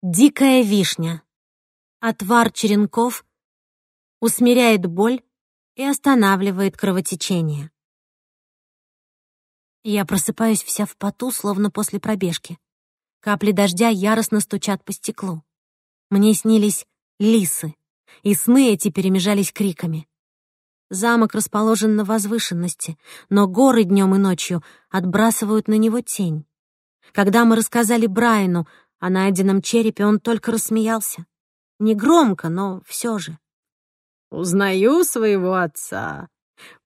Дикая вишня. Отвар черенков усмиряет боль и останавливает кровотечение. Я просыпаюсь вся в поту, словно после пробежки. Капли дождя яростно стучат по стеклу. Мне снились лисы, и сны эти перемежались криками. Замок расположен на возвышенности, но горы днем и ночью отбрасывают на него тень. Когда мы рассказали Брайну о найденном черепе он только рассмеялся. Негромко, но все же. «Узнаю своего отца.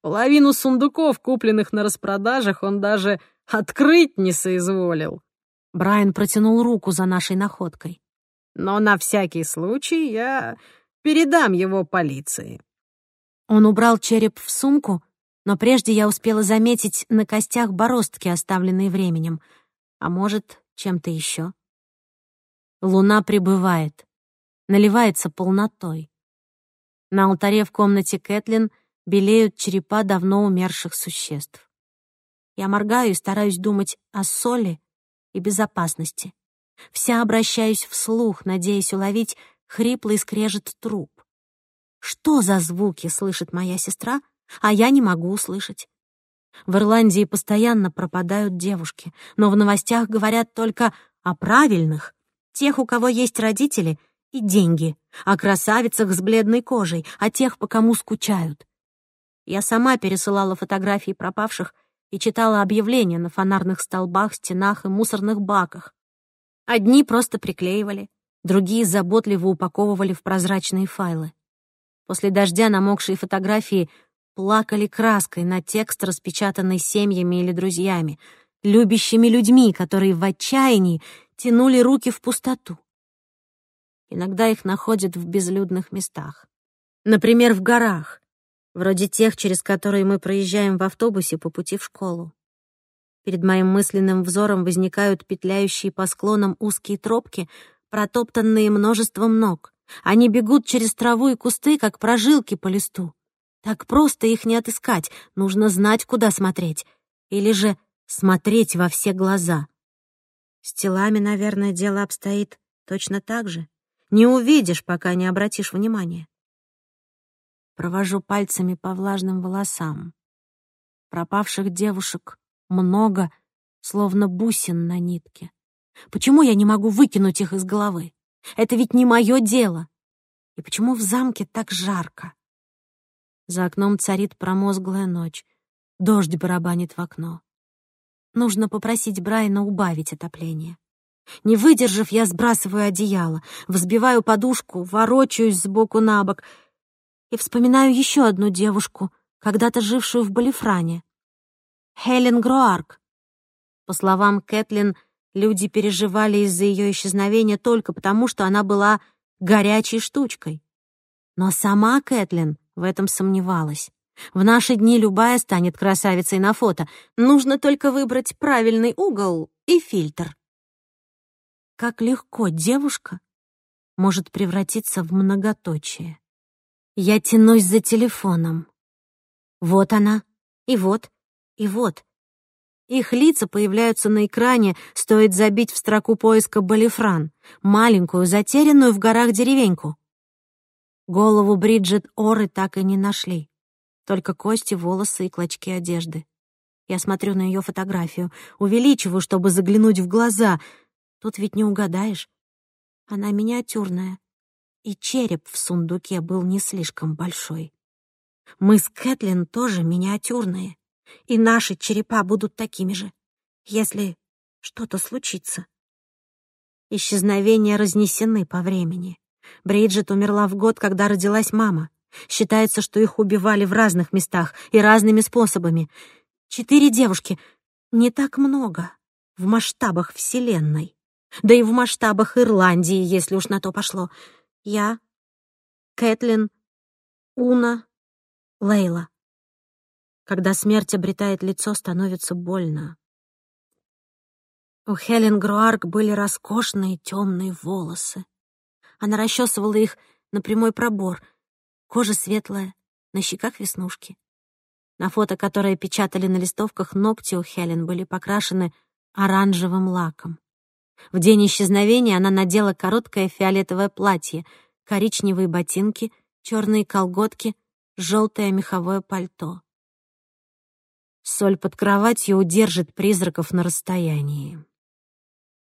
Половину сундуков, купленных на распродажах, он даже открыть не соизволил». Брайан протянул руку за нашей находкой. «Но на всякий случай я передам его полиции». Он убрал череп в сумку, но прежде я успела заметить на костях бороздки, оставленные временем, а может, чем-то еще. Луна прибывает, наливается полнотой. На алтаре в комнате Кэтлин белеют черепа давно умерших существ. Я моргаю и стараюсь думать о соли и безопасности. Вся обращаюсь вслух, надеясь уловить хриплый скрежет труп. Что за звуки слышит моя сестра, а я не могу услышать? В Ирландии постоянно пропадают девушки, но в новостях говорят только о правильных тех, у кого есть родители и деньги, а о красавицах с бледной кожей, о тех, по кому скучают. Я сама пересылала фотографии пропавших и читала объявления на фонарных столбах, стенах и мусорных баках. Одни просто приклеивали, другие заботливо упаковывали в прозрачные файлы. После дождя намокшие фотографии плакали краской на текст, распечатанный семьями или друзьями, любящими людьми, которые в отчаянии тянули руки в пустоту. Иногда их находят в безлюдных местах. Например, в горах, вроде тех, через которые мы проезжаем в автобусе по пути в школу. Перед моим мысленным взором возникают петляющие по склонам узкие тропки, протоптанные множеством ног. Они бегут через траву и кусты, как прожилки по листу. Так просто их не отыскать, нужно знать, куда смотреть. Или же смотреть во все глаза. С телами, наверное, дело обстоит точно так же. Не увидишь, пока не обратишь внимания. Провожу пальцами по влажным волосам. Пропавших девушек много, словно бусин на нитке. Почему я не могу выкинуть их из головы? Это ведь не мое дело. И почему в замке так жарко? За окном царит промозглая ночь. Дождь барабанит в окно. Нужно попросить Брайана убавить отопление. Не выдержав, я сбрасываю одеяло, взбиваю подушку, ворочаюсь сбоку на бок и вспоминаю еще одну девушку, когда-то жившую в Балифране. Хелен Гроарк. По словам Кэтлин, люди переживали из-за ее исчезновения только потому, что она была горячей штучкой. Но сама Кэтлин в этом сомневалась. В наши дни любая станет красавицей на фото. Нужно только выбрать правильный угол и фильтр. Как легко девушка может превратиться в многоточие. Я тянусь за телефоном. Вот она, и вот, и вот. Их лица появляются на экране, стоит забить в строку поиска «Балифран», маленькую, затерянную в горах деревеньку. Голову Бриджит Оры так и не нашли. Только кости, волосы и клочки одежды. Я смотрю на ее фотографию, увеличиваю, чтобы заглянуть в глаза. Тут ведь не угадаешь. Она миниатюрная. И череп в сундуке был не слишком большой. Мы с Кэтлин тоже миниатюрные. И наши черепа будут такими же, если что-то случится. Исчезновения разнесены по времени. Бриджит умерла в год, когда родилась мама. Считается, что их убивали в разных местах и разными способами. Четыре девушки — не так много в масштабах Вселенной. Да и в масштабах Ирландии, если уж на то пошло. Я, Кэтлин, Уна, Лейла. Когда смерть обретает лицо, становится больно. У Хелен Груарк были роскошные темные волосы. Она расчесывала их на прямой пробор — Кожа светлая, на щеках веснушки. На фото, которое печатали на листовках, ногти у Хелен были покрашены оранжевым лаком. В день исчезновения она надела короткое фиолетовое платье, коричневые ботинки, черные колготки, желтое меховое пальто. Соль под кроватью удержит призраков на расстоянии.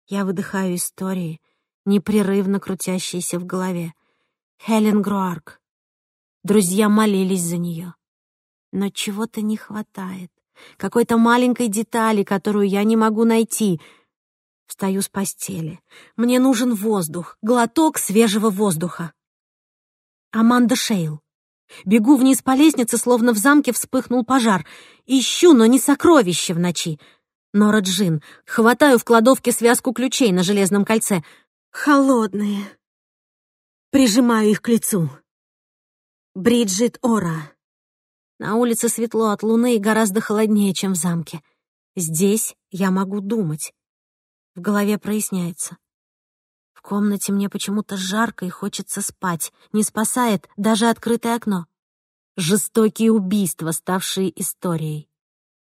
Я выдыхаю истории, непрерывно крутящиеся в голове. Хелен Груарк, Друзья молились за нее. Но чего-то не хватает. Какой-то маленькой детали, которую я не могу найти. Встаю с постели. Мне нужен воздух, глоток свежего воздуха. Аманда Шейл. Бегу вниз по лестнице, словно в замке вспыхнул пожар. Ищу, но не сокровище в ночи. Нора Джин. Хватаю в кладовке связку ключей на железном кольце. Холодные. Прижимаю их к лицу. Бриджит Ора. На улице светло от луны и гораздо холоднее, чем в замке. Здесь я могу думать. В голове проясняется. В комнате мне почему-то жарко и хочется спать. Не спасает даже открытое окно. Жестокие убийства, ставшие историей.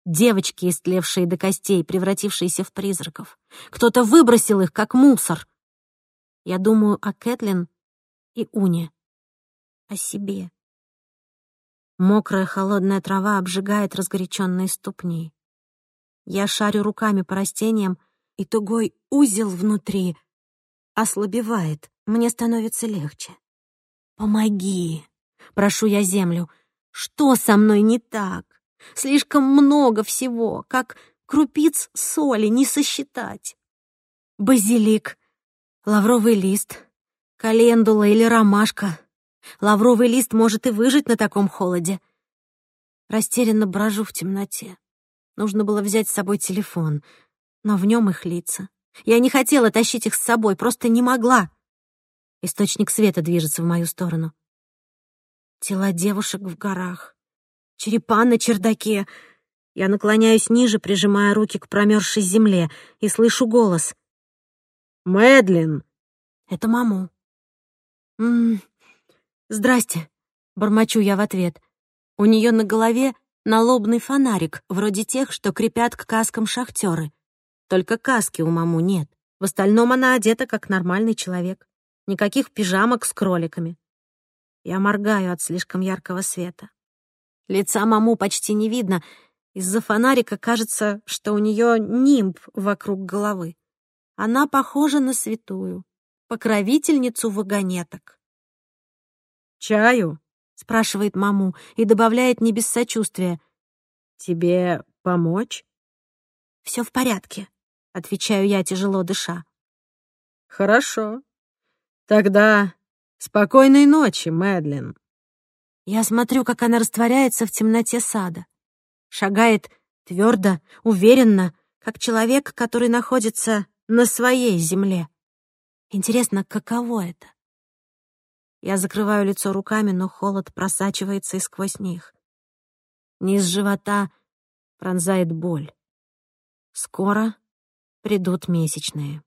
Девочки, истлевшие до костей, превратившиеся в призраков. Кто-то выбросил их, как мусор. Я думаю о Кэтлин и Уне о себе. Мокрая холодная трава обжигает разгоряченные ступни. Я шарю руками по растениям, и тугой узел внутри ослабевает. Мне становится легче. «Помоги!» — прошу я землю. «Что со мной не так? Слишком много всего, как крупиц соли не сосчитать. Базилик, лавровый лист, календула или ромашка — Лавровый лист может и выжить на таком холоде. Растерянно брожу в темноте. Нужно было взять с собой телефон, но в нем их лица. Я не хотела тащить их с собой, просто не могла. Источник света движется в мою сторону. Тела девушек в горах. Черепа на чердаке. Я наклоняюсь ниже, прижимая руки к промерзшей земле, и слышу голос. «Мэдлин!» Это маму. «М -м, «Здрасте», — бормочу я в ответ. У нее на голове налобный фонарик, вроде тех, что крепят к каскам шахтеры. Только каски у маму нет. В остальном она одета, как нормальный человек. Никаких пижамок с кроликами. Я моргаю от слишком яркого света. Лица маму почти не видно. Из-за фонарика кажется, что у нее нимб вокруг головы. Она похожа на святую, покровительницу вагонеток. «Чаю?» — спрашивает маму и добавляет не без сочувствия. «Тебе помочь?» «Все в порядке», — отвечаю я, тяжело дыша. «Хорошо. Тогда спокойной ночи, Мэдлин». Я смотрю, как она растворяется в темноте сада. Шагает твердо, уверенно, как человек, который находится на своей земле. Интересно, каково это я закрываю лицо руками, но холод просачивается и сквозь них. Низ живота пронзает боль. Скоро придут месячные.